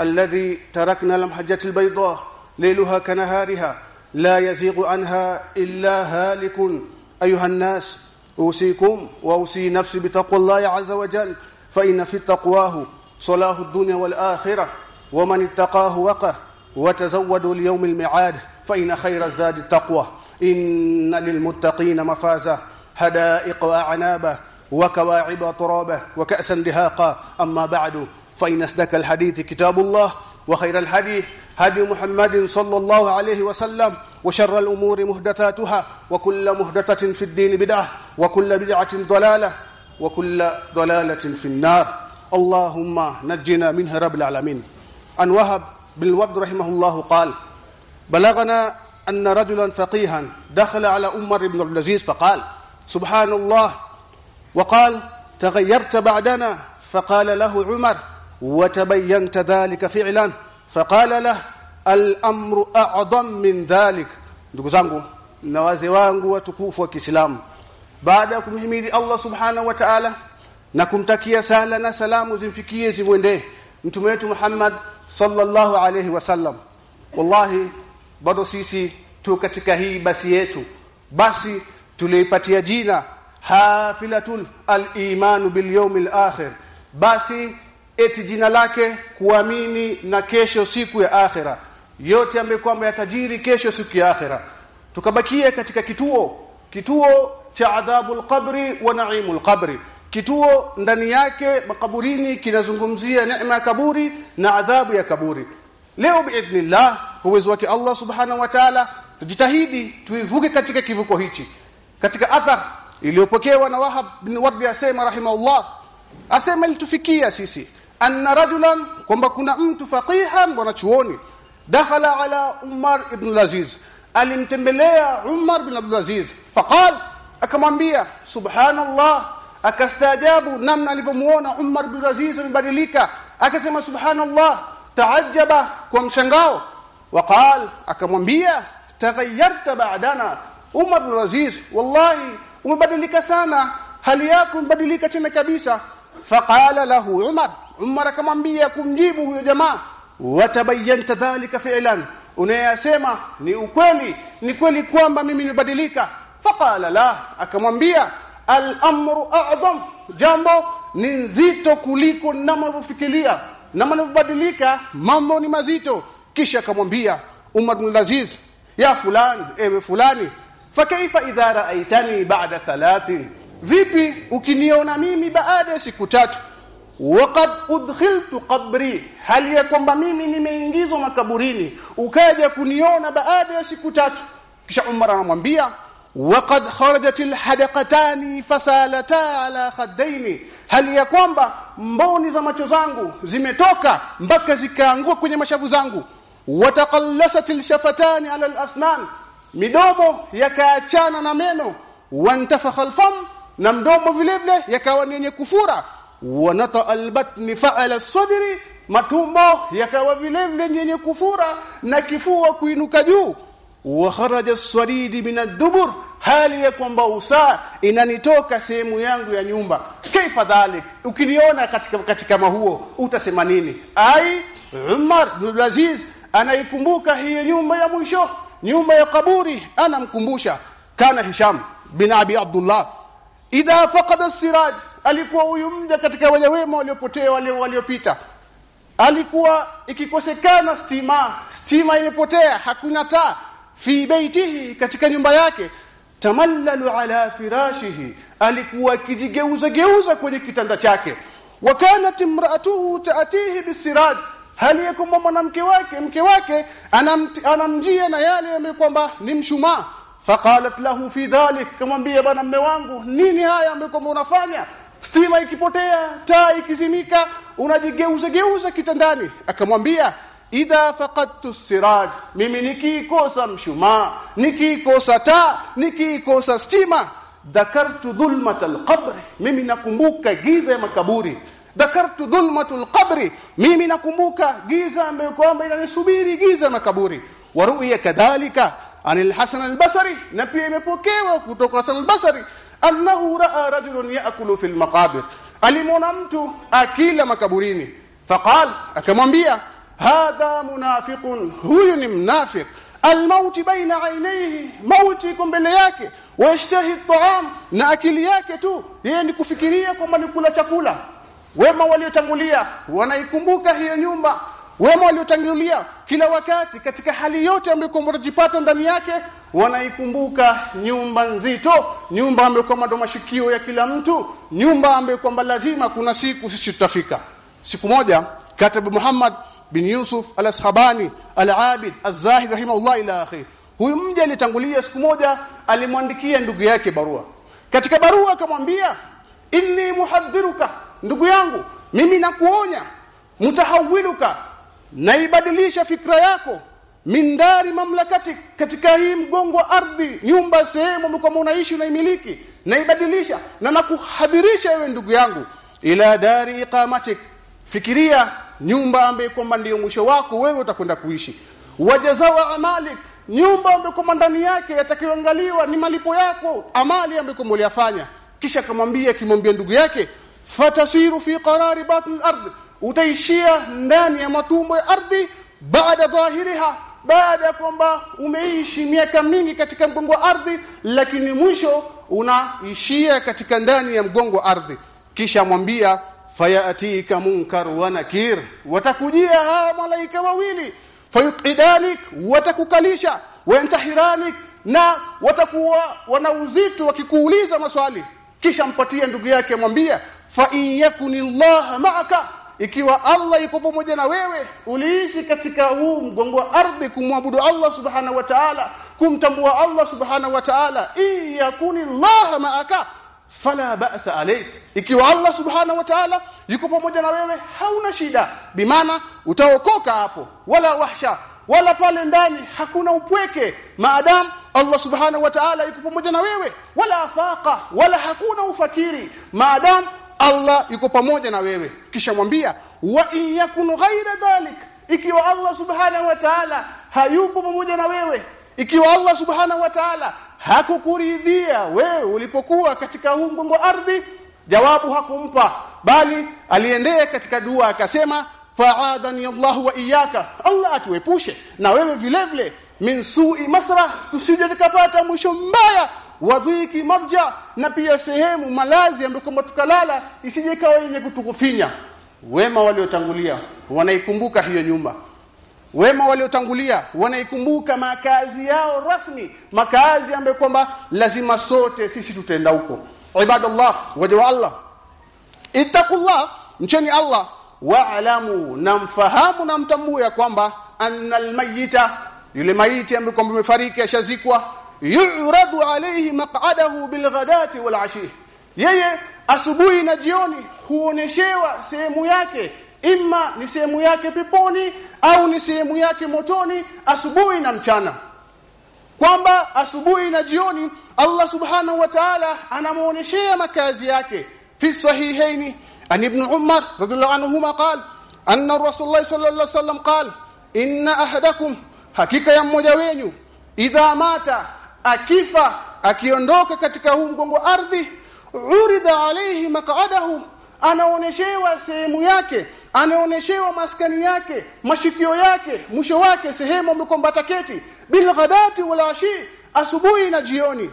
الذي تركنا لمحجة البيضاء ليلها كنهارها لا يزيغ عنها إلا هالك. أيها الناس أوصيكم وأوصي نفسي بتقوى الله عز وجل فإن في تقواه صلاه الدنيا والآخرة ومن اتقاه وقه وتزودوا ليوم الميعاد فإن خير الزاد التقوى. إن للمتقين مفازة حدائق وأعنابا وكواعب ترابا وكأسا دهاقا. أما بعد فإن أصدق الحديث كتاب الله وخير الحديث هدي محمد صلى الله عليه وسلم وشر الأمور محدثاتها وكل محدثة في الدين بدعة وكل بدعة ضلالة وكل ضلالة في النار. اللهم نجنا منها رب العالمين. أن وهب بالود رحمه الله قال بلغنا أن رجلا فقيها دخل على عمر بن عبد العزيز فقال سبحان الله. وقال تغيرت بعدنا. فقال له عمر وتبينت ذلك فعلا فقال له الأمر أعظم من ذلك ndugu zangu na wazee wangu watukufu wa Kiislamu baada ya kumhimidi Allah subhanahu wa ta'ala na kumtakia sala na salamu zimfikie zimwendee mtume wetu Muhammad sallallahu alayhi wasallam wallahi bado sisi tu katika hii basi yetu basi tuliipatia jina hafilatul al-iman bil yawmil akhir basi eti jina lake kuamini na kesho siku ya akhira yote ambayo kwamba yatajiri kesho siku ya akhira tukabakia katika kituo kituo cha adhabul qabri wa naimul qabri. Kituo ndani yake makaburini kinazungumzia neema ya kaburi na adhabu ya kaburi. Leo biidhnillah kwa uwezo wake Allah subhanahu wa ta'ala tujitahidi tuivuke katika kivuko hichi. Katika athar iliyopokewa na Wahab bin Wardi asema rahimahullah asema ilitufikia sisi anna rajulan kwamba kuna mtu faqihan mwanachuoni dakhala ala Umar ibn al-Aziz. Alimtembelea Umar ibn Abdul Aziz. Faqal akamwambia subhanallah. Akastaajabu namna alivyomuona Umar bin Aziz amebadilika. Akasema subhanallah taajaba kwa mshangao. Waqal akamwambia taghayyarta ba'dana. Umar bin Aziz wallahi umebadilika sana. Hali yako imebadilika tena kabisa. Faqala lahu Umar Umar akamwambia kumjibu huyo jamaa watabayyanta dhalika fi'lan. Unayasema ni ukweli ni kweli kwamba mimi nimebadilika. Faqala la akamwambia al-amru a'zam. Jambo ni nzito kuliko ninavyofikiria na mnabadilika mambo ni mazito. Kisha akamwambia Umar bin Aziz ya fulani ewe fulani fakaifa idha ra'aitani ba'da thalathin? Vipi ukiniona mimi baada ya siku tatu waqad udkhiltu qabri. Hali ya kwamba mimi nimeingizwa makaburini. Ukaja kuniona baada ya siku tatu. Kisha Umar anamwambia waqad kharajat alhadaqatani fasalata ala khaddaini. Hali ya kwamba mboni za macho zangu zimetoka mpaka zikaangua kwenye mashavu zangu. Wataqallasat alshafatani ala alasnan. Midomo yakaachana na meno. Wantafakha alfam. Na mdomo vile vile yakawa yenye kufura wanata albatni fa'ala sadri matumbo yakawa vile vile yenye kufura na kifua kuinuka juu. Wa kharaja as-sadid min ad-dubur hali ya kwamba usaa inanitoka sehemu yangu ya nyumba. Kaifa dhalik? Ukiniona katika katika mahuo utasema nini? Ai Umar bin anaikumbuka hiyo nyumba ya mwisho nyumba ya kaburi anamkumbusha. Kana Hisham bin Abi Abdullah idha faqada as-siraj alikuwa huyu mja katika wale wema waliopotea wale waliopita. Alikuwa ikikosekana stima stima imepotea hakuna taa. Fi baitihi katika nyumba yake. Tamallalu ala firashihi alikuwa kijigeuza geuza kwenye kitanda chake. Wa kanat imraatuhu taatihi bisiraj hali ya mwanamke wake mke wake anamjia na yale ambayo kwamba ni mshumaa. Faqalat lahu fi dhalik kumwambia bwana mme wangu nini haya ambayo kwamba unafanya stima ikipotea taa ikizimika unajigeuza geuza kitandani. Akamwambia idha faqadtu siraj mimi nikikosa mshumaa nikikosa taa nikikosa stima dhakartu dhulmat alqabr mimi nakumbuka giza ya makaburi. Dhakartu dhulmat alqabr mimi nakumbuka giza ambayo kwamba inanisubiri giza na kaburi. Waruya kadhalika anil hasan albasri na pia imepokewa kutoka hasan albasri annahu ra'a rajulun ya'kulu fil maqabir. Alimwona mtu akila makaburini. Faqal akamwambia hadha munafiqun huyu ni mnafiq. Almaut baina ainaihi mauti iko mbele yake. Washtahi at'am na akili yake tu yeye ni kufikiria kwamba ni kula chakula. Wema waliotangulia wanaikumbuka hiyo nyumba wema waliotangulia kila wakati katika hali yote ambayo wanajipata ndani yake wanaikumbuka nyumba nzito nyumba ambayo kwamba ndo mashikio ya kila mtu nyumba ambayo kwamba lazima kuna siku sisi tutafika. Siku moja katibu Muhammad bin Yusuf al-Ashabani al-Abid az-Zahid rahimahullah ila akhi huyu mja alitangulia siku moja alimwandikia ndugu yake barua. Katika barua akamwambia inni muhadhiruka ndugu yangu mimi nakuonya mutahawiluka naibadilisha fikra yako. Mindari mamlakati katika hii mgongo wa ardhi nyumba sehemu kama unaishi unaimiliki. Naibadilisha na nakuhadhirisha wewe ndugu yangu ila dari iqamatik. Fikiria nyumba ambayo kwamba ndiyo mwisho wako wewe utakwenda kuishi. Wajazawa amalik nyumba ambayo kwamba ndani yake yatakayoangaliwa ni malipo yako amali ambayo kwamba uliyafanya. Kisha akamwambia kimwambia ndugu yake fatasiru fi qarari batn al-ard utaishia ndani ya matumbo ya ardhi baada dhahiriha baada ya kwamba umeishi miaka mingi katika mgongo wa ardhi lakini mwisho unaishia katika ndani ya mgongo wa ardhi. Kisha mwambia fayatika munkar wa nakir watakujia hawa malaika wawili. Fayuqidanik watakukalisha. Wayantahiranik na watakuwa wana uzito wakikuuliza maswali. Kisha mpatie ndugu yake mwambia fa in yakunillaha ma'aka ikiwa Allah yuko pamoja na wewe uliishi katika huu mgongo wa ardhi kumwabudu Allah subhanahu wa ta'ala kumtambua Allah subhanahu wa ta'ala iyakuni Allah ma'aka fala ba'sa alayk. Ikiwa Allah subhanahu wa ta'ala yuko pamoja na wewe hauna shida. Bimaana utaokoka hapo. Wala wahsha wala pale ndani hakuna upweke. Maadam Allah subhanahu wa ta'ala yuko pamoja na wewe wala afaqa wala hakuna ufakiri. Maadam Allah yuko pamoja na wewe. Kisha mwambia wa in yakun ghaira dhalik ikiwa Allah subhanahu wa ta'ala hayupo pamoja na wewe ikiwa Allah subhanahu wa ta'ala hakukuridhia wewe ulipokuwa katika umbo ardhi jawabu hakumpa bali aliendea katika dua akasema fa'adani Allah wa iyaka Allah atuepushe. Na wewe vile vile min su'i masra tusije tukapata mwisho mbaya wadhiki marja na pia sehemu malazi kwamba tukalala isije ikawa yenye kutukufinya. Wema waliotangulia wanaikumbuka hiyo nyumba. Wema waliotangulia wanaikumbuka makazi yao rasmi. Makazi ambayo kwamba lazima sote sisi tutenda huko. Ibadallah waja Allah. Ittaqullah mcheni Allah. Waalamu na mfahamu na mtambue kwamba annal mayita yule maiti ambaye kwamba amefariki ashazikwa yu'radu alayhi maq'adahu bilghadati walashi yeye asubuhi na jioni huoneshewa sehemu yake imma ni sehemu yake peponi au ni sehemu yake motoni asubuhi na mchana. Kwamba asubuhi na jioni Allah subhanahu wa ta'ala anamuoneshea makazi yake. Fi sahihaini an ibn Umar radhiallahu anhuma qala anna rasulullah sallallahu alaihi wasallam qala inna ahadakum hakika ya mmoja wenu idha mata akifa akiondoka katika huu mgongo ardhi urida alayhi maq'adahu anaoneshewa sehemu yake anaoneshewa maskani yake mashikio yake mwisho wake sehemu mkombata keti bil ghadati wal ashi asubuhi na jioni.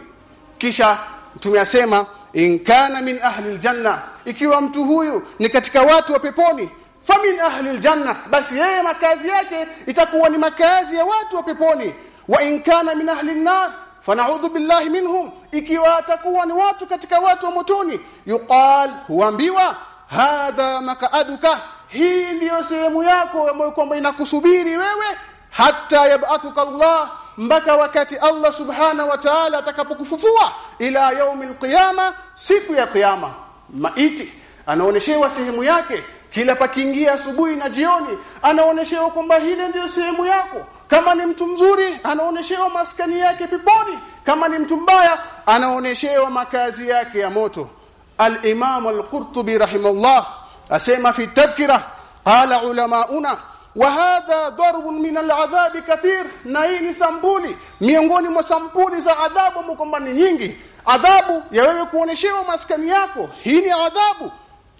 Kisha tumeyasema in kana min ahli aljanna ikiwa mtu huyu ni katika watu wa peponi famin ahli aljanna basi yeye makazi yake itakuwa ni makazi ya watu wa peponi. Wa in kana min ahli an-nar fanaudhu billahi minhum. Ikiwa atakuwa ni watu katika watu wa motoni yuqal huambiwa hadha makaaduka. Hii ndiyo sehemu yako ambayo kwamba inakusubiri wewe hatta yab'athuka Allah mpaka wakati Allah subhana wa ta'ala atakapokufufua ila yaumil qiyama siku ya kiyama maiti. Anaoneshewa sehemu yake kila pakiingia asubuhi na jioni anaoneshewa kwamba hile ndiyo sehemu yako kama ni mtu mzuri anaoneshewa maskani yake peponi. Kama ni mtu mbaya anaoneshewa makazi yake ya moto. al-Imam al-Qurtubi rahimahullah asema fi tadhkira qala ulamauna wa hadha darbun min al-adhab kathir. Na hii ni sampuli. Miongoni mwa sampuli za adhabu mkombani ni nyingi. Adhabu ya wewe kuoneshewa maskani yako hii ni adhabu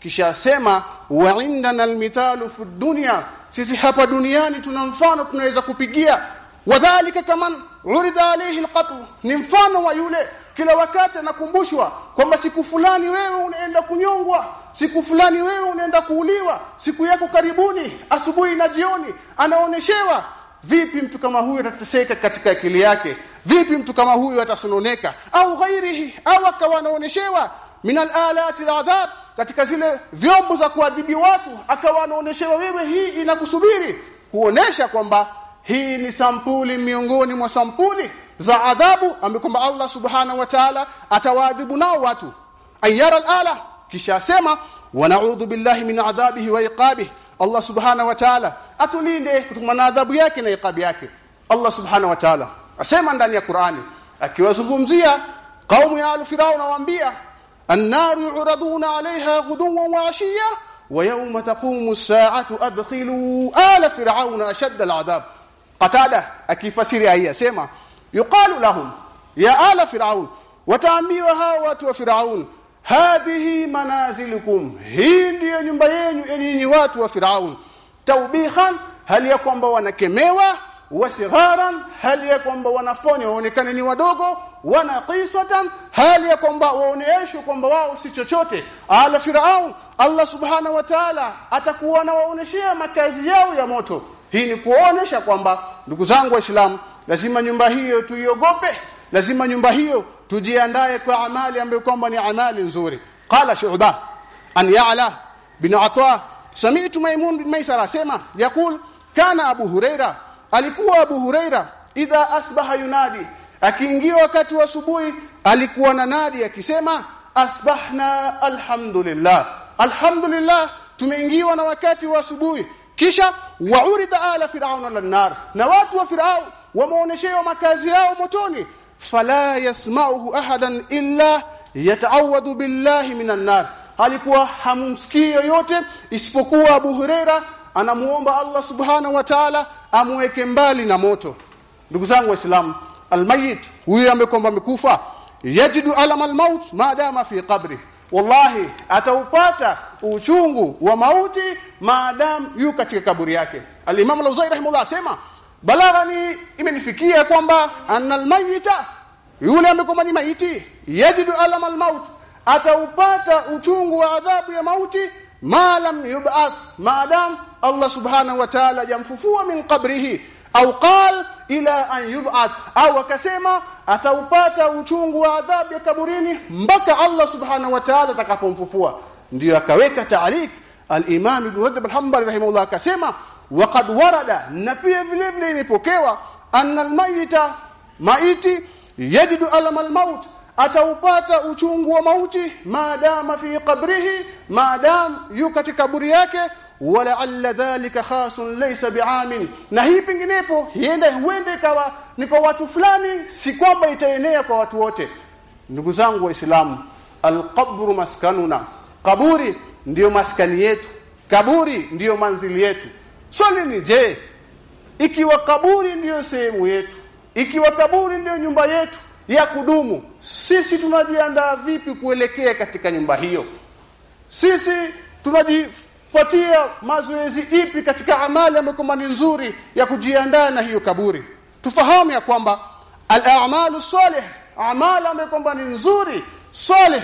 kisha asema wa indana almithalu fi dunya. Sisi hapa duniani tuna mfano tunaweza kupigia. Wadhālika kaman urida alayhi alqatl. Ni mfano wa yule kila wakati anakumbushwa kwamba siku fulani wewe unaenda kunyongwa siku fulani wewe unaenda kuuliwa siku yako karibuni asubuhi na jioni anaoneshewa. Vipi mtu kama huyu atateseka katika akili yake? Vipi mtu kama huyu atasononeka? Au ghairihi au akawa anaoneshewa? Min alalati aladhab katika zile vyombo za kuadhibi watu akawa anaoneshewa wewe hii inakusubiri kuonesha kwamba hii ni sampuli miongoni mwa sampuli za adhabu amekwamba Allah subhanahu wa ta'ala atawaadhibu nao watu. Ayara alala kisha asema wa na'udhu billahi min adhabihi wa iqabihi. Allah subhanahu wa ta'ala atulinde kutokana na adhabu yake na iqabi yake. Allah subhanahu wa ta'ala asema ndani ya Qur'ani akiwazungumzia kaumu ya al-Firaun awaambia النار يعرضون عليها غدوا وعشيا ويوم تقوم الساعة أدخلوا آل فرعون أشد العذاب قتادة akifasiri aya sema yuqalu lahum ya ala fir'aun wataambiwa hawa watu wa fir'aun hadhihi manazilukum hii ndiyo nyumba yenu enyi watu wa fir'aun taubihan hali ya kwamba wanakemewa wasigharan hali ya kwamba wanafanya waonekane ni wadogo wanaqisatan hali ya kwamba waoneeshwe kwamba wao si chochote. Ala firaun Allah subhanahu wa ta'ala atakuwa anawaoneshea makazi yao ya moto. Hii ni kuonesha kwamba ndugu zangu waislamu lazima nyumba hiyo tuiogope. Lazima nyumba hiyo tujiandae kwa amali ambayo kwamba ni amali nzuri. Qala shu'ba an ya'la bin ata sami'tu maymun bin maisara sema yakul kana abu huraira alikuwa abu huraira idha asbaha yunadi akiingia wakati wa asubuhi alikuwa na nadi akisema asbahna alhamdulillah. Alhamdulillah tumeingiwa na wakati wa asubuhi. Kisha waurida ala fir'auna lanar na watu wa firau wameoneshewa makazi yao motoni. Fala yasma'uhu ahadan illa yata'awadu billahi minan nar. Alikuwa hamumsikii yoyote isipokuwa Abu Huraira anamuomba Allah subhanahu wa ta'ala amweke mbali na moto. Ndugu zangu waislamu almayit huyu amekomba amekufa yajidu alama almaut maadama fi qabri wallahi ataupata uchungu wa mauti maadam yu katika kaburi yake al-imam rahimahullah asema balaghani imenifikia kwamba annal yule amekomba ni maiti yajidu alama almaut ataupata uchungu wa adhabu ya mauti ma lam yub'ath maadam Allah subhanahu wa ta'ala jamfufua min qabrihi au qal ila an yub'ath. Au akasema ataupata uchungu wa adhabu ya kaburini mpaka Allah subhanahu wa ta'ala atakapomfufua. Ndio akaweka taalik al-Imam Ibn Rajab al-Hanbali rahimahullah akasema waqad warada na pia vile vile imepokewa anna al-mayita maiti yajidu alama al-maut ataupata uchungu wa mauti maadama fi qabrihi maadam yu katika kaburi yake wala dhalika khasun laysa bi'amin. Na hii penginepo hiende huende kawa ni kwa watu fulani si kwamba itaenea kwa watu wote. Ndugu zangu waislamu alqabru maskanuna. Kaburi ndiyo maskani yetu. Kaburi ndiyo manzili yetu. Swali ni je ikiwa kaburi ndiyo sehemu yetu ikiwa kaburi ndiyo nyumba yetu ya kudumu sisi tunajiandaa vipi kuelekea katika nyumba hiyo? Sisi tunajipatia mazoezi ipi katika amali ambayo ni nzuri ya kujiandaa na hiyo kaburi? Tufahamu ya kwamba al-a'malu salih amali ambayo ni nzuri salih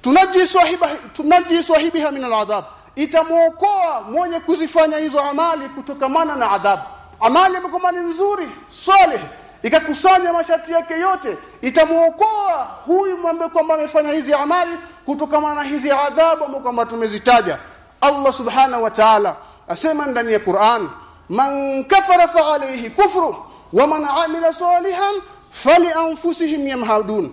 tunaji swahiba tunaji min al-adhab. Itamuokoa mwenye kuzifanya hizo amali kutokamana na adhabu amali ambayo ni nzuri salih ikakusanya masharti yake yote itamuokoa huyu ambaye kwamba amefanya hizi amali kutokamana na hizi adhabu ambazo kwamba tumezitaja Allah subhanahu wa ta'ala asema ndani ya Qur'an man kafara fa alayhi kufru wa man amila salihan fali anfusihim yamhadun.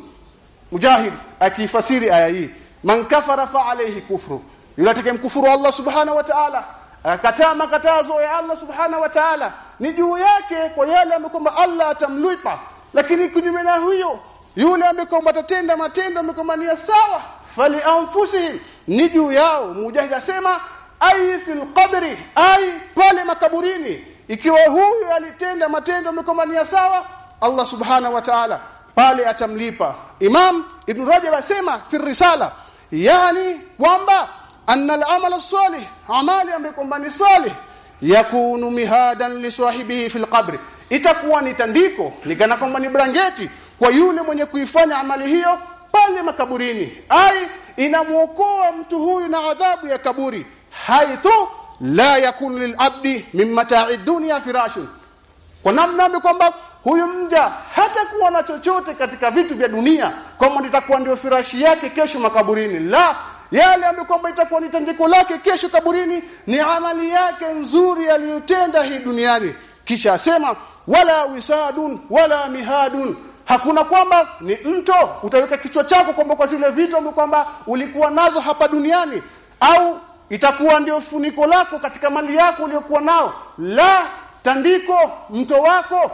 Mujahid akifasiri aya hii man kafara fa alayhi kufru. Yule atakayemkufuru Allah subhanahu wa ta'ala akakataa makatazo ya Allah subhanahu wa ta'ala ni juu yake kwa yale ambayo kwamba Allah atamlipa. Lakini kinyume na huyo yule amekomba tatenda matendo amekombania sawa fali anfusihim ni juu yao. Mujahid asema ai fil qabri ai pale makaburini. Ikiwa huyu alitenda matendo amekombania sawa Allah subhanahu wa ta'ala pale atamlipa. Imam Ibn Rajab asema fi risala yani kwamba anna al-amal as-salih amali amekombani ni salih yakunu mihadan li sahibihi fil qabri. Itakuwa ni tandiko ni kana kwamba ni brangeti kwa yule mwenye kuifanya amali hiyo pale makaburini. Ai inamuokoa mtu huyu na adhabu ya kaburi. Haitu la yakun lilabdi min mata'i dunya firashun. Kwa namna kwamba huyu mja hata kuwa na chochote katika vitu vya dunia kama litakuwa ndio firashi yake kesho makaburini. La yale ambayo kwamba itakuwa ni tandiko lake kesho kaburini ni amali yake nzuri aliyotenda hii duniani. Kisha asema wala wisadun wala mihadun hakuna kwamba ni mto utaweka kichwa chako kwamba kwa zile vitu kwamba ulikuwa nazo hapa duniani au itakuwa ndio funiko lako katika mali yako uliyokuwa nao. La tandiko mto wako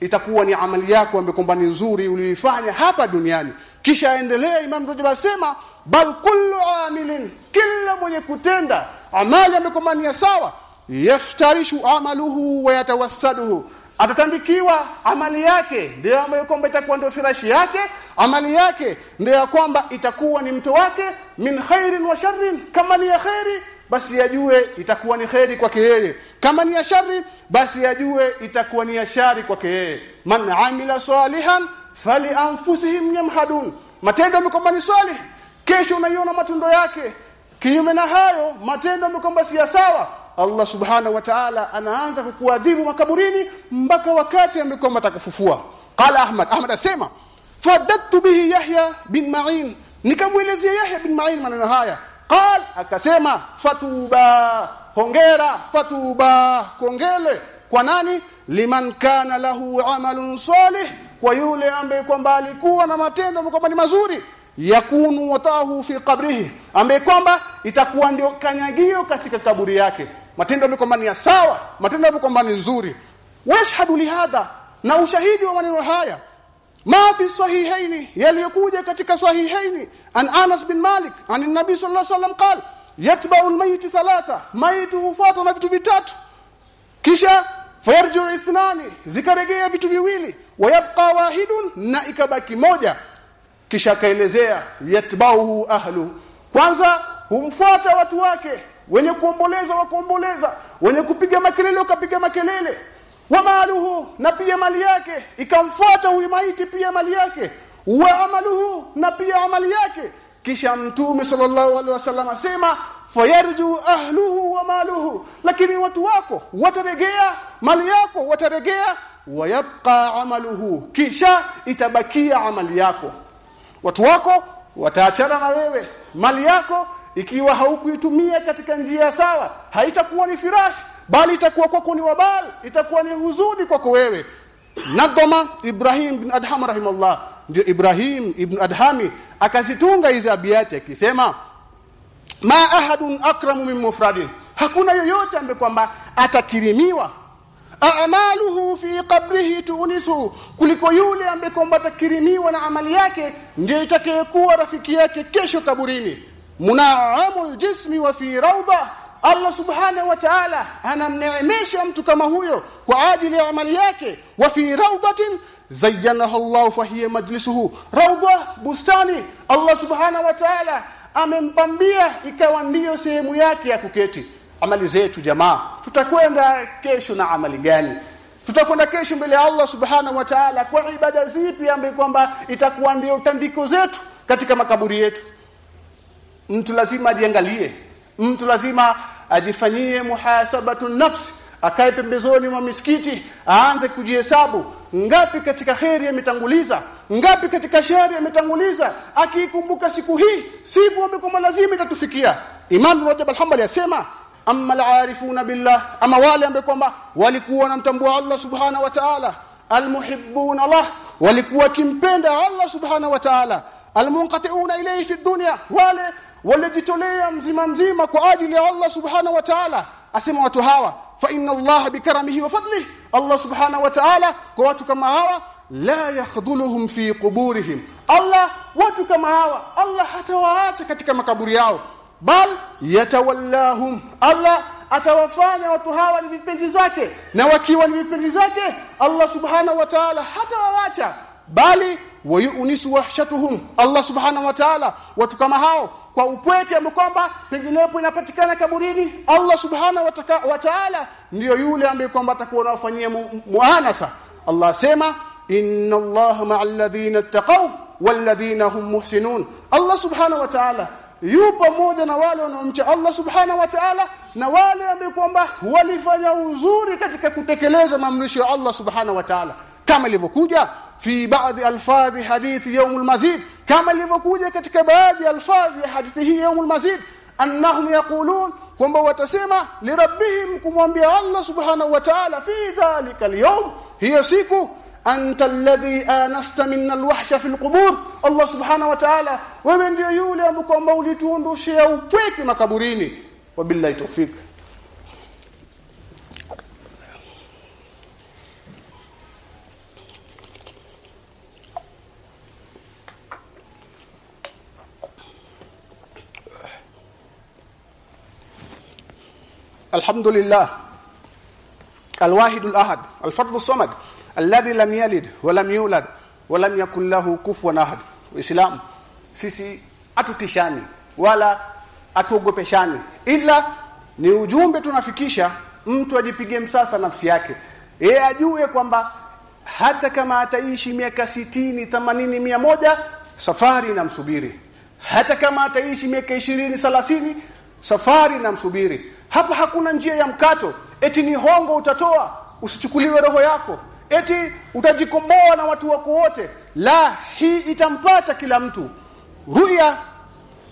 itakuwa ni amali yako ambayo kwamba ni nzuri uliyoifanya hapa duniani. Kisha aendelea Imam Rajab asema bal kullu amilin kila mwenye kutenda amali ambayo kwamba ni sawa yaftarishu amaluhu wa yatawassaduhu atatandikiwa. Amali yake ndio ambayo kwamba itakuwa ndio firashi yake. Amali yake ndio ya kwamba itakuwa ni mto wake. Min khairin wa sharrin kama ni ya khairi basi yajue itakuwa ni khairi kwake yeye. Kama ni ya shari basi yajue itakuwa ni ya shari kwake yeye. Man amila salihan fali anfusihim yamhadun. Matendo kwamba ni salih. Kesho unaiona matundo yake. Kinyume na hayo matendo kwamba si sawa Allah subhanahu wa ta'ala anaanza kukuadhibu makaburini mpaka wakati ambapo atakufufua qala ahmad ahmad asema fadattu bihi yahya bin ma'in. Nikamwelezea yahya bin ma'in maneno haya. Qal akasema fatuba. Hongera fatuba. Kongele. Kwa nani? Liman kana lahu amalun salih. Kwa yule ambaye kwamba alikuwa na matendo kwamba ni mazuri. Yakunu watahu fi qabrihi. Ambaye kwamba itakuwa ndio kanyagio katika kaburi yake matendo yako kwamba ni sawa matendo yako kwamba ni nzuri. Washhadu lihadha na ushahidi wa maneno haya. Ma fi sahihaini yaliyokuja katika sahihaini an Anas bin Malik an nabi sallallahu alaihi wasallam qala yatba'u al-mayt thalatha mayt hufuatwa na vitu vitatu. Kisha fayarju ithnani zikaregea vitu viwili wayabqa wahidun na ikabaki moja. Kisha akaelezea yatbauhu ahlu. Kwanza humfuata watu wake wenye kuomboleza wakuomboleza. Wenye kupiga makelele wakapiga makelele. Wa maluhu na pia mali yake. Ikamfuata huyu maiti pia mali yake. Wa amaluhu na pia amali yake. Kisha mtume sallallahu alaihi wasallam asema fayarju ahluhu wa maluhu lakini watu wako wataregea mali yako wataregea. Wayabqa amaluhu. Kisha itabakia amali yako. Watu wako wataachana na wewe. Mali yako ikiwa haukuitumia katika njia sawa haitakuwa ni firashi bali itakuwa kwako ni wabal itakuwa ni huzuni kwako wewe. Nadhama Ibrahim bin Adham rahimallah ndio Ibrahim ibn Adhami akazitunga hizi abiyati akisema ma ahadun akramu min mufradin. Hakuna yoyote ambaye kwamba atakirimiwa. A'maluhu fi qabrihi tunisu kuliko yule ambaye kwamba atakirimiwa na amali yake ndio itakayekuwa rafiki yake kesho kaburini munaamul jismi wa fi rawda. Allah subhanahu wa ta'ala anamneemesha mtu kama huyo kwa ajili ya amali yake. Wa fi rawdatin zayyanaha Allah fa hiya majlisuhu. Rawda bustani. Allah subhanahu wa ta'ala amempambia ikawa ndiyo sehemu yake ya kuketi. Amali zetu jamaa tutakwenda kesho na amali gani? Tutakwenda kesho mbele ya Allah subhanahu wa ta'ala kwa ibada zipi ambaye kwamba itakuwa ndio tandiko zetu katika makaburi yetu mtu lazima ajiangalie. Mtu lazima ajifanyie muhasabatu nafsi. Akae pembezoni mwa misikiti aanze kujihesabu. Ngapi katika kheri ametanguliza? Ngapi katika shari ametanguliza? Akiikumbuka siku hii siku ambayo lazima itatufikia. Imam Rajab al-Hanbali asema amma al-arifuna billah. Ama wale ambao kwamba walikuwa wanamtambua Allah subhanahu wa ta'ala. Almuhibbuna Allah walikuwa kimpenda Allah subhanahu wa ta'ala. Almunqati'una ilayhi fi dunya. Wale walijitolea mzima mzima kwa ajili ya Allah subhanahu wa ta'ala. Asema watu hawa fa inna Allah bikaramihi wa fadlihi. Allah subhanahu wa ta'ala kwa watu kama hawa la yakhdhuluhum fi quburihim. Allah watu kama hawa Allah hatawaacha katika makaburi yao. Bal yatawallahum. Allah atawafanya watu hawa ni vipenzi zake. Na wakiwa ni vipenzi zake Allah subhanahu wa ta'ala hatawaacha. Bali wayunisu wahshatuhum. Allah subhanahu wa ta'ala watu kama hao kwa upweke ambao kwamba penginepo inapatikana kaburini. Allah subhana wa ta'ala ndiyo yule ambaye kwamba atakuwa anawafanyia muanasa Allah sema inna Allah ma'al ladhina taqaw wal hum muhsinun. Allah subhana wa ta'ala yupo pamoja na wale wanaomcha Allah subhana wa ta'ala na wale ambao kwamba walifanya uzuri katika kutekeleza maamrisho ya Allah subhana wa ta'ala kama ilivyokuja fi baadhi alfadhi hadithi yaumul mazid kama ilivyokuja katika baadhi alfadhi hadithi hii yaumul mazid annahum yaqulun kwamba watasema lirabbihim kumwambia Allah subhanahu wa ta'ala fi dhalika alyawm hiyo siku anta alladhi anasta minna alwahsha fi alqubur Allah subhanahu wa ta'ala wewe ndio yule ambaye kwamba ulituondoshea upweke makaburini. Wabillahi tawfik الحمد لله الواحد الأحد الفرد الصمد الذي لم يلد ولم يولد ولم يكن له كفوا أحد Uislamu sisi atutishani wala atuogopeshani ila ni ujumbe tunafikisha mtu ajipige msasa nafsi yake yeye ajue kwamba hata kama ataishi miaka sitini themanini mia moja safari inamsubiri hata kama ataishi miaka ishirini thelathini safari inamsubiri hapa hakuna njia ya mkato. Eti ni hongo utatoa usichukuliwe roho yako. Eti utajikomboa na watu wako wote. La hii itampata kila mtu. Ruya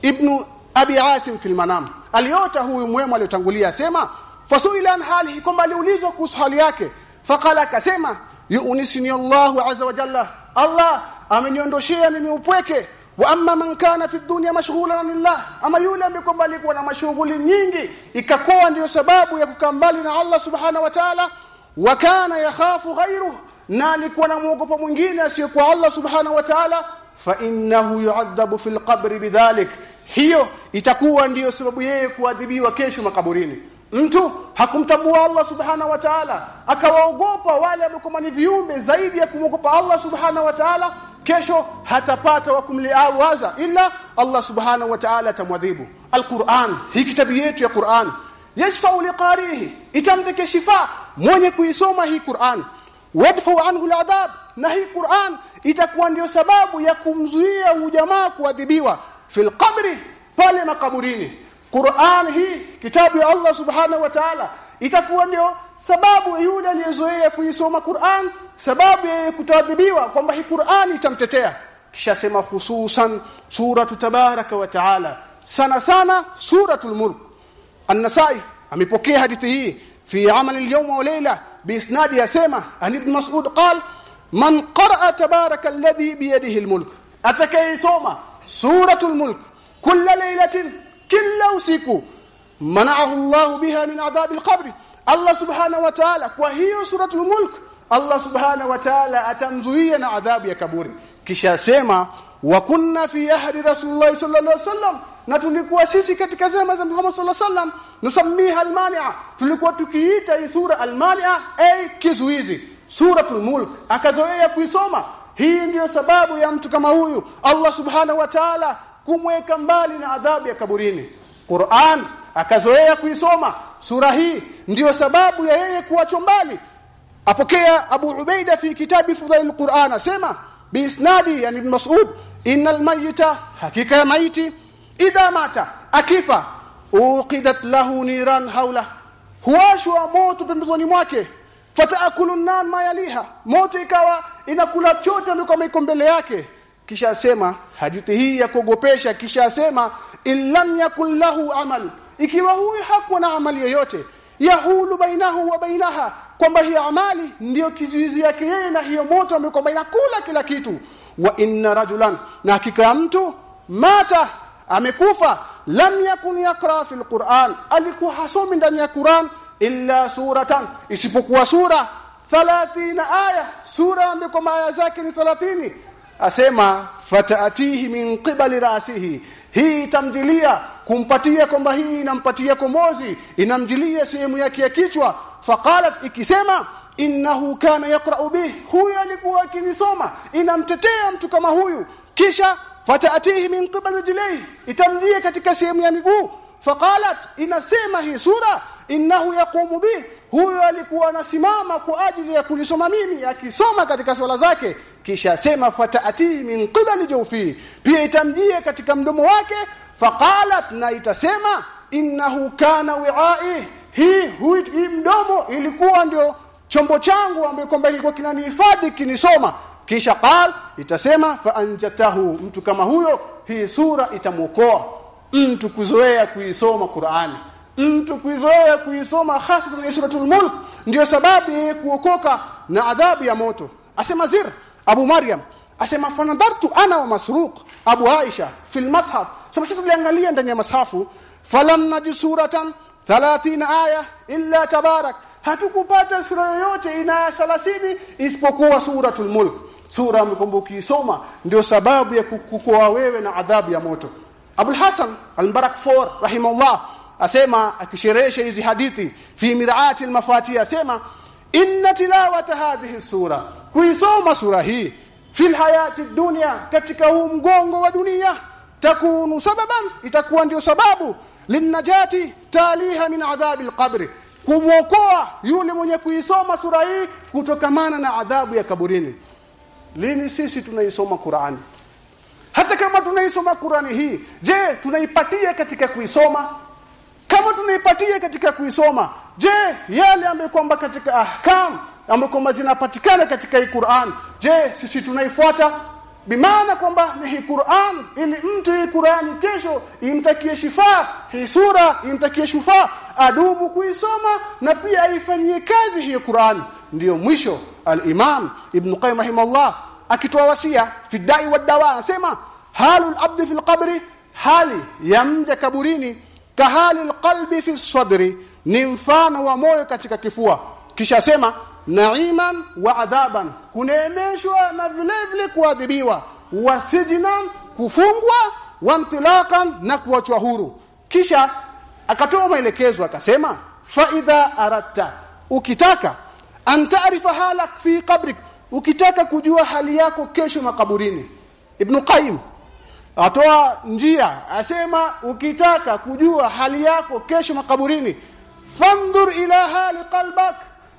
ibnu abi asim fil manam. Aliota huyu mwema aliyotangulia asema fasuila an halihi kwamba aliulizwa kuhusu hali yake. Faqala akasema yunisini Allahu azza wa jalla. Allah ameniondoshea mimi upweke wa amma man kana fi dunya mashghulan lillah ama yule ambaye alikuwa na mashughuli nyingi ikakoa ndiyo sababu ya kukaa mbali na Allah subhana wa ta'ala wa kana yakhafu ghayruhu na alikuwa na muogopa mwingine asiyekuwa Allah subhana wa ta'ala fa innahu yu'adhabu fil qabri bidhalik. Hiyo itakuwa ndiyo sababu yeye kuadhibiwa kesho makaburini mtu hakumtambua Allah subhana wa ta'ala. Akawaogopa wale ambao ni viumbe zaidi ya kumwogopa Allah subhana wa ta'ala. Kesho hatapata wa kumliawaza ila Allah subhana wa ta'ala atamwadhibu. Alquran hii kitabu yetu ya Qur'an. Yashfa'u liqarihi itamteke shifa mwenye kuisoma hii Qur'an. Wadfu anhu aladab na hii Qur'an itakuwa ndio sababu ya kumzuia ujamaa kuadhibiwa. Fil qabri pale makaburini Qur'an hii kitabu ya Allah subhanahu wa ta'ala itakuwa ndio sababu yule aliyezoea kuisoma Qur'an sababu yeye kutaadhibiwa kwamba hii Qur'an itamtetea. Kisha sema hususan sura tabaraka wa ta'ala sana sana suratul mulk. An-nasai amepokea hadithi hii fi amali al-yawm wa layla biisnadi yasema ibn mas'ud qala man qara'a tabaraka alladhi bi yadihi al-mulk. Atakayesoma suratul mulk kulla laylatin kila usiku mana'ahu Allah biha min adhab al-qabr Allah subhanahu wa ta'ala kwa hiyo suratul mulk Allah subhanahu wa ta'ala atamzuia na adhabu ya kaburi. Kisha sema wa kunna fi ahdi rasulullah sallallahu alaihi wasallam na tulikuwa sisi katika zama za Muhammad sallallahu alaihi wasallam nusammiha almani'a. Tulikuwa tukiita hii sura almani'a ay kizuizi suratul mulk. Akazoea kuisoma. Hii ndiyo sababu ya mtu kama huyu. Allah subhanahu wa ta'ala kumweka mbali na adhabu ya kaburini. Qur'an akazoea kuisoma sura hii. Ndiyo sababu ya yeye kuachwa mbali. Apokea Abu Ubaida fi kitabi Fudhail Qur'an asema biisnadi yani ibn Mas'ud innal mayyita hakika ya maiti idha mata akifa uqidat lahu niran haula huwashwa moto pembezoni mwake fataakulu nan ma yaliha. Moto ikawa inakula chote ambacho iko mbele yake kisha asema hadithi hii ya kuogopesha kisha asema in lam yakul lahu amal. Ikiwa huyu hakuwa na amali yoyote yahulu bainahu wa bainaha kwamba hii amali ndiyo kizuizi yake yeye na hiyo moto ambayo kwamba inakula kila kitu. Wa inna rajulan na hakika mtu mata amekufa lam yakun yaqra fi alquran alikuwa hasomi ndani ya Qur'an illa suratan isipokuwa sura 30 aya sura ambayo aya zake ni 30 asema fataatihi min qibali rasihi. Hii itamjilia kumpatia kwamba hii inampatia kombozi inamjilia sehemu yake ya kichwa. Faqalat ikisema innahu kana yaqra'u bih huyu alikuwa akinisoma inamtetea mtu kama huyu. Kisha fataatihi min qibali rijlihi itamjia katika sehemu ya miguu faqalat inasema hii sura innahu yaqumu bih huyo alikuwa anasimama kwa ajili ya kulisoma mimi akisoma katika swala zake. Kisha sema fataati min qibali jawfi pia itamjia katika mdomo wake. Faqalat na itasema innahu kana wi'ai hii hii mdomo ilikuwa ndio chombo changu ambacho kwamba ilikuwa kinanihifadhi kinisoma. Kisha qal itasema fa anjatahu mtu kama huyo hii sura itamuokoa mtu kuzoea kuisoma Qur'ani. Mtu kuizoea kuisoma hasa ni suratul mulk. Ndio sababu kuokoka na adhabu ya moto. Asema zir abu maryam. Asema fanadartu ana wa masruq abu aisha fil mashaf. Sema sisi tuliangalia ndani ya mashafu falam naji suratan 30 aya illa tabarak. Hatukupata sura yoyote ina 30 isipokuwa suratul mulk. Sura mkumbuki soma ndio sababu ya kukukoa wewe na adhabu ya moto Abul Hasan al-Barak Fur rahimahullah asema akisherehesha hizi hadithi fi mir'ati al-mafati asema inna tilawata hadhihi sura. Kuisoma sura hii fil hayati dunya katika huu mgongo wa dunia takunu sababan itakuwa ndio sababu linnajati taliha min adhabi al-qabr kumwokoa yule mwenye kuisoma sura hii kutokamana na adhabu ya kaburini. Lini sisi tunaisoma Qur'ani hata kama tunaisoma Qur'ani hii je tunaipatia katika kuisoma? Kama tunaipatia katika kuisoma je yale ambayo kwamba katika ahkam ambayo kwamba zinapatikana katika hii Qur'an je sisi tunaifuata? Bimaana kwamba ni hii Qur'an ili mtu hii Qur'an kesho imtakie shifa hii sura imtakie shifa adumu kuisoma na pia aifanyie kazi hii Qur'an. Ndiyo mwisho al-Imam Ibn Qayyim rahimahullah akitoa wasia fi dai wa dawa anasema halul abdi fil qabri hali ya mja kaburini kahali alqalbi fi sadri ni mfano wa moyo katika kifua. Kisha sema naiman wa adhaban kuneemeshwa na vile vile kuadhibiwa. Wasijinan kufungwa wamtilaqan na kuachwa huru. Kisha akatoa maelekezo akasema fa idha aratta ukitaka an taarifa halak fi qabrik ukitaka kujua hali yako kesho makaburini. Ibn qayyim atoa njia asema ukitaka kujua hali yako kesho makaburini fandhur ila hali qalbak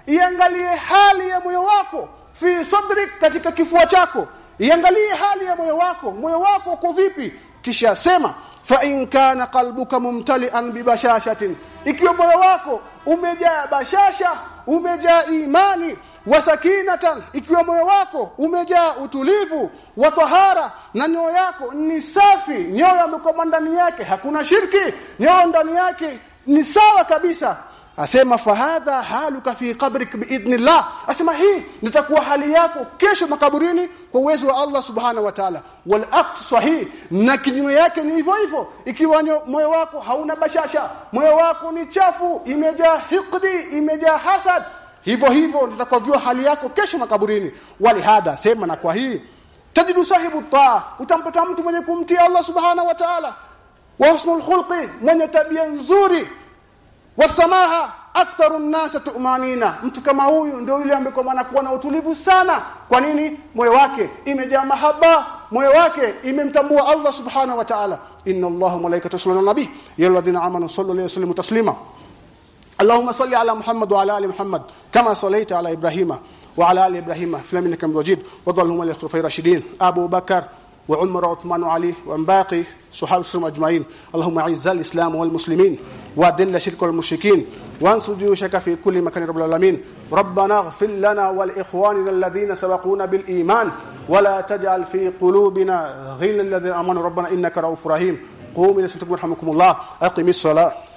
iangalie hali ya moyo wako fi sadrik katika kifua chako. Iangalie hali ya moyo wako moyo wako uko vipi. Kisha sema fa in kana qalbuka mumtali'an bibashashatin ikiwa moyo wako umejaa bashasha umejaa imani wa sakinatan ikiwa moyo wako umejaa utulivu wa tahara na nyoyo yako ni safi nyoyo ambayo ndani yake hakuna shirki nyoyo ndani yake ni sawa kabisa asema fahadha haluka fi qabrik biidhnillah. Asema hii nitakuwa hali yako kesho makaburini kwa uwezo wa Allah subhana wa ta'ala. Wal sahih na kinyume yake ni hivyo hivyo. Ikiwa moyo wako hauna bashasha moyo wako ni chafu imejaa hiqdi imejaa hasad hivyo hivyo nitakwajua hali yako kesho makaburini. Walihadha sema na kwa hii tajidu sahibu taa utampata mtu mwenye kumtia Allah subhana wa ta'ala. Wa husnul khulqi mwenye tabia nzuri wasamaha aktharu nnasa tumanina mtu kama huyu ndio yule ambaye kwa anakuwa na utulivu sana kwa nini moyo wake imejaa mahaba moyo wake imemtambua Allah subhanahu wa ta'ala inna allaha malaikatahu yusalluna nabi ya alladhina amanu sallu alayhi wa sallimu taslima اللهم صل على محمد وعلى ال محمد كما صليت على ابراهيم وعلى ال ابراهيم في العالمين انك مجيد وظلهم الخلفاء الراشدين ابو بكر وعمر وعثمان وعلي وعن باقي صحابه السلام اجمعين اللهم اعز الاسلام والمسلمين وأذل الشرك والمشركين وانصر جيوشك في كل مكان رب العالمين. ربنا اغفر لنا ولإخواننا الذين سبقونا بالإيمان ولا تجعل في قلوبنا غلا الذين آمنوا. ربنا إنك رؤوف رحيم. قوموا إلى صلاتكم يرحمكم الله. أقم الصلاة.